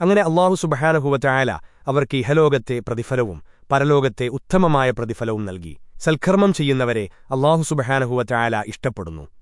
അങ്ങനെ അള്ളാഹു സുബഹാനഹുവറ്റായാല അവർക്ക് ഇഹലോകത്തെ പ്രതിഫലവും പരലോകത്തെ ഉത്തമമായ പ്രതിഫലവും നൽകി സൽക്കർമ്മം ചെയ്യുന്നവരെ അള്ളാഹു സുബഹാനഹുവറ്റായാല ഇഷ്ടപ്പെടുന്നു.